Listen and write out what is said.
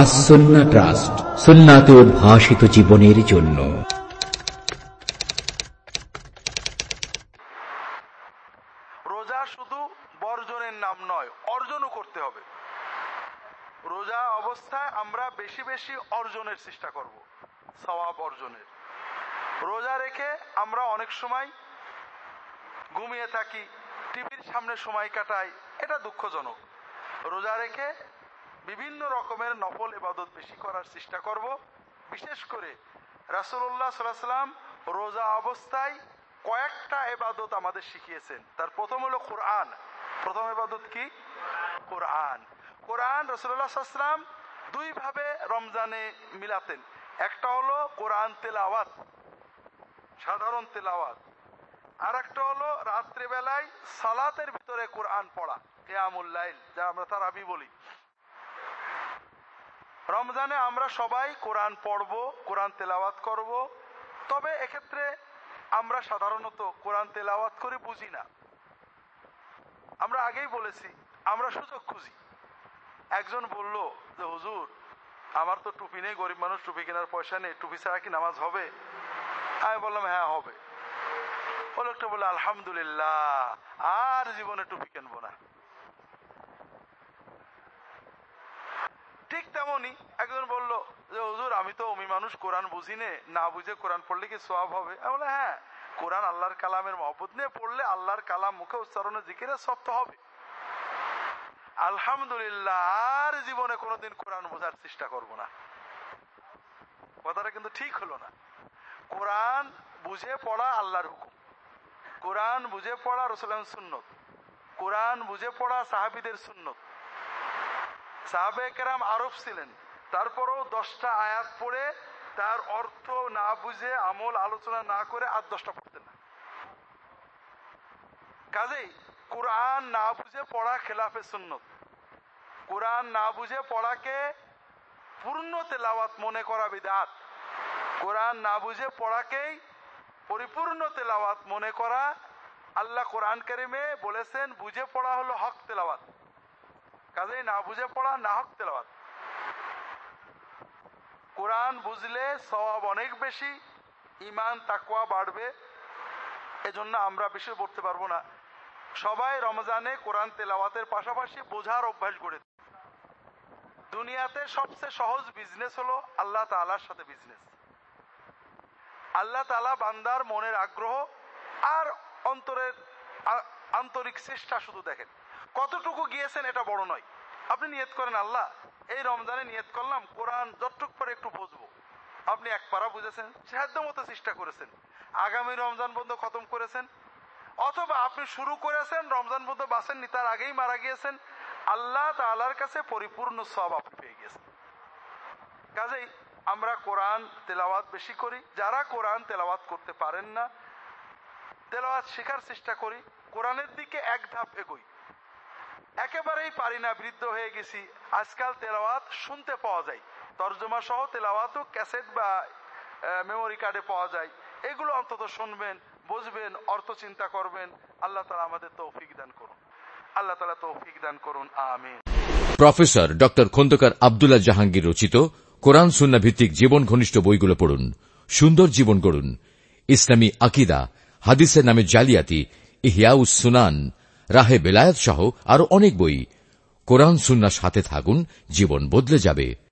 আসন্না trust, সুন্নাতে উদ্ভাসিত জীবনের জন্য। রোজা শুধু বর্জনের নাম নয়, অর্জনও করতে হবে। রোজা অবস্থায় আমরা বেশি বেশি অর্জনের চেষ্টা করব, সওয়াব অর্জনের। রোজা রেখে আমরা অনেক সময় ঘুমিয়ে থাকি, টিভির সামনে সময় কাটাই, এটা দুঃখজনক। রোজা রেখে বিভিন্ন রকমের নফল এবাদত বেশি করার চেষ্টা করব। বিশেষ করে রাসুল্লাহ সাল্লাম রোজা অবস্থায় কয়েকটা এবাদত আমাদের শিখিয়েছেন। তার প্রথম হলো কোরআন। প্রথম এবাদত কি? কোরআন। কোরআন রসুল্লাহ সাল্লাম দুই ভাবে রমজানে মিলাতেন। একটা হলো কোরআন তেলাওয়াত, সাধারণ তেলাওয়াত। আর একটা হলো রাত্রিবেলায় সালাতের ভিতরে কোরআন পড়া কেয়ামুল্লাইল যা আমরা তার আবি বলি। রমজানে আমরা সবাই কোরআন পড়ব, কোরআন তেলাওয়াত করব। তবে এক্ষেত্রে আমরা সাধারণত কোরআন তেলাওয়াত করে বুঝি না। আমরা আগেই বলেছি, আমরা সুযোগ খুঁজি। একজন বলল যে, হুজুর, আমার তো টুপি নেই, গরিব মানুষ টুপি কেনার পয়সা নেই, টুপি ছাড়া কি নামাজ হবে? আমি বললাম হ্যাঁ হবে। ও লোকটা বলে আলহামদুলিল্লাহ, আর জীবনে টুপি কিনবো না ঠিক তেমনই একজন বলল, যে হুজুর, আমি তো অমি মানুষ, কোরআন বুঝি নে বুঝে কোরআন পড়লে কি সোয়াব হবে? বলে হ্যাঁ কোরআন আল্লাহর কালামের মহব্বত নিয়ে পড়লে আল্লাহর কালাম মুখে উচ্চারণে জিকিরে সব তো হবে। আলহামদুলিল্লাহ জীবনে কোনোদিন কোরআন বোঝার চেষ্টা করব না। কথাটা কিন্তু ঠিক হলো না। কোরআন বুঝে পড়া আল্লাহর হুকুম। কোরআন বুঝে পড়া রসুলাম সুন্নত। কোরআন বুঝে পড়া সাহাবিদের সুন্নত। সাহাবে কেরাম আরব ছিলেন। তারপরেও দশটা আয়াত পড়ে তার অর্থ না বুঝে, আমল, আলোচনা না করে আর দশটা পড়তেন না। কাজেই কোরআন না বুঝে পড়া খেলাফে সুন্নত। কোরআন না বুঝে পড়াকে পূর্ণ তেলাওয়াত মনে করা বিদাত। কোরআন না বুঝে পড়াকেই পরিপূর্ণ তেলাওয়াত মনে করা আল্লাহ কোরআন কারিমে বলেছেন, বুঝে পড়া হলো হক তেলাওয়াত। কাজেই না বুঝে পড়া না হক তেলাওয়াত। কোরআন বুঝলে সওয়াব অনেক বেশি ইমান তাকুয়া বাড়বে, এজন্য আমরা বেশি পড়তে পারব না। সবাই রমজানে কোরআন তেলাওয়াতের পাশাপাশি বোঝার অভ্যাস গড়ে দুনিয়াতে সবচেয়ে সহজ বিজনেস হলো আল্লাহ তালার সাথে বিজনেস আল্লাহ তালা বান্দার মনের আগ্রহ আর অন্তরের আন্তরিক চেষ্টা শুধু দেখেন। কতটুকু গিয়েছেন এটা বড় নয়। আপনি নিয়ত করেন, আল্লাহ, এই রমজানে নিয়ত করলাম, কোরআন যতটুক আপনি এক পারা বুঝেছেন সাধ্য মতো চেষ্টা করেছেন। আগামী রমজান বন্ধ খতম করেছেন, অথবা আপনি শুরু করেছেন, রমজান বন্ধ বাসেননি তার আগেই মারা গিয়েছেন। আল্লাহ তালার কাছে পরিপূর্ণ সব আপনি পেয়ে গেছেন কাজেই আমরা কোরআন তেলাওয়াত বেশি করি। যারা কোরআন তেলাওয়াত করতে পারেন না, তেলাওয়াত শেখার চেষ্টা করি। কোরআনের দিকে এক ধাপ এগোই। একেবারেই পারি না, বৃদ্ধ হয়ে গেছি। আজকাল তেলাওয়াত শুনতে পাওয়া যায়। তর্জমা সহ তেলাওয়াতও ক্যাসেট বা মেমোরি কার্ডে পাওয়া যায়। এগুলো অন্তত শুনবেন, বুঝবেন, অর্থ চিন্তা করবেন। আল্লাহ তালা আমাদের তৌফিক দান করুন। আল্লাহ তালা তৌফিক দান করুন। আমিন। প্রফেসর ড খন্দকার আবদুল্লাহ জাহাঙ্গীর রচিত কোরআন সুন্না ভিত্তিক জীবন ঘনিষ্ঠ বইগুলো পড়ুন, সুন্দর জীবন গড়ুন। ইসলামী আকিদা, হাদিসের নামে জালিয়াতি, ইহিয়াউস সুনান রাহে বেলায়াত সহ আরও অনেক বই। কোরআন সুন্নার সাথে থাকুন জীবন বদলে যাবে।